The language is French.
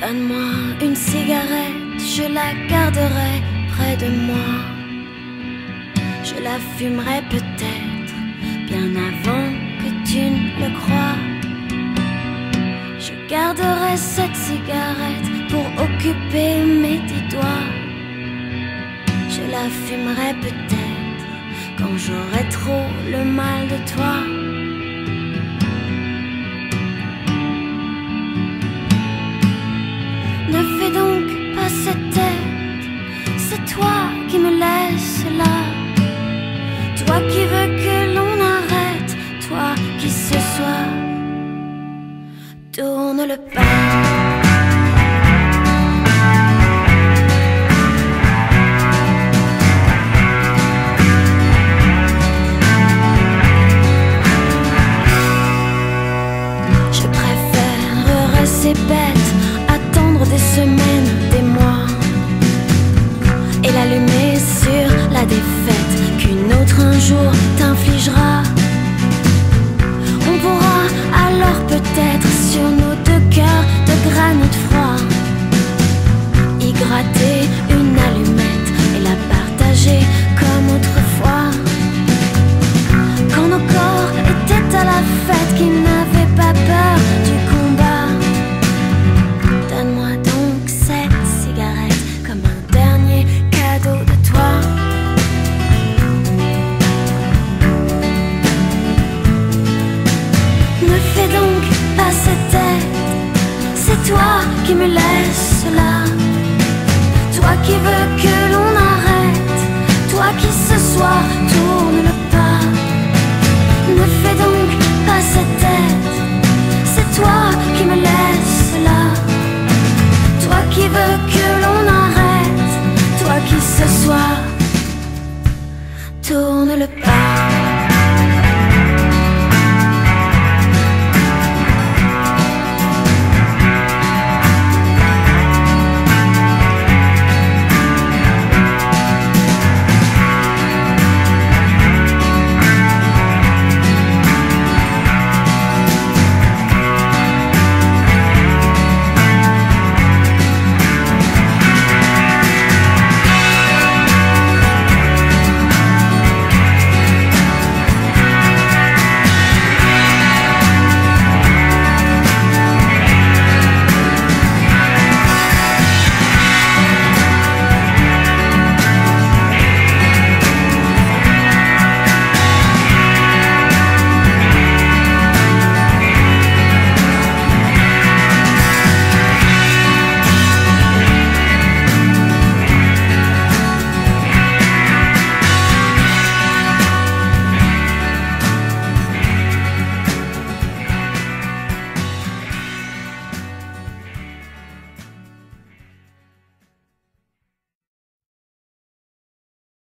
Donne-moi une cigarette, je la garderai près de moi. Je la fumerai peut-être bien avant que tu ne le crois. Je garderai cette cigarette pour occuper mes dix doigts. Je la fumerai peut-être quand j'aurai trop le mal de toi. Tourne le pas. Je préférerais ces bêtes attendre des semaines, des mois et l'allumer sur la défaite qu'une autre un jour t'infligera. Gratter une allumette et la partager comme autrefois. Quand nos corps étaient à la fête, qui n'avaient pas peur du combat. Donne-moi donc cette cigarette comme un dernier cadeau de toi. Ne fais donc pas cette tête, c'est toi qui me laisses là. Qui veux que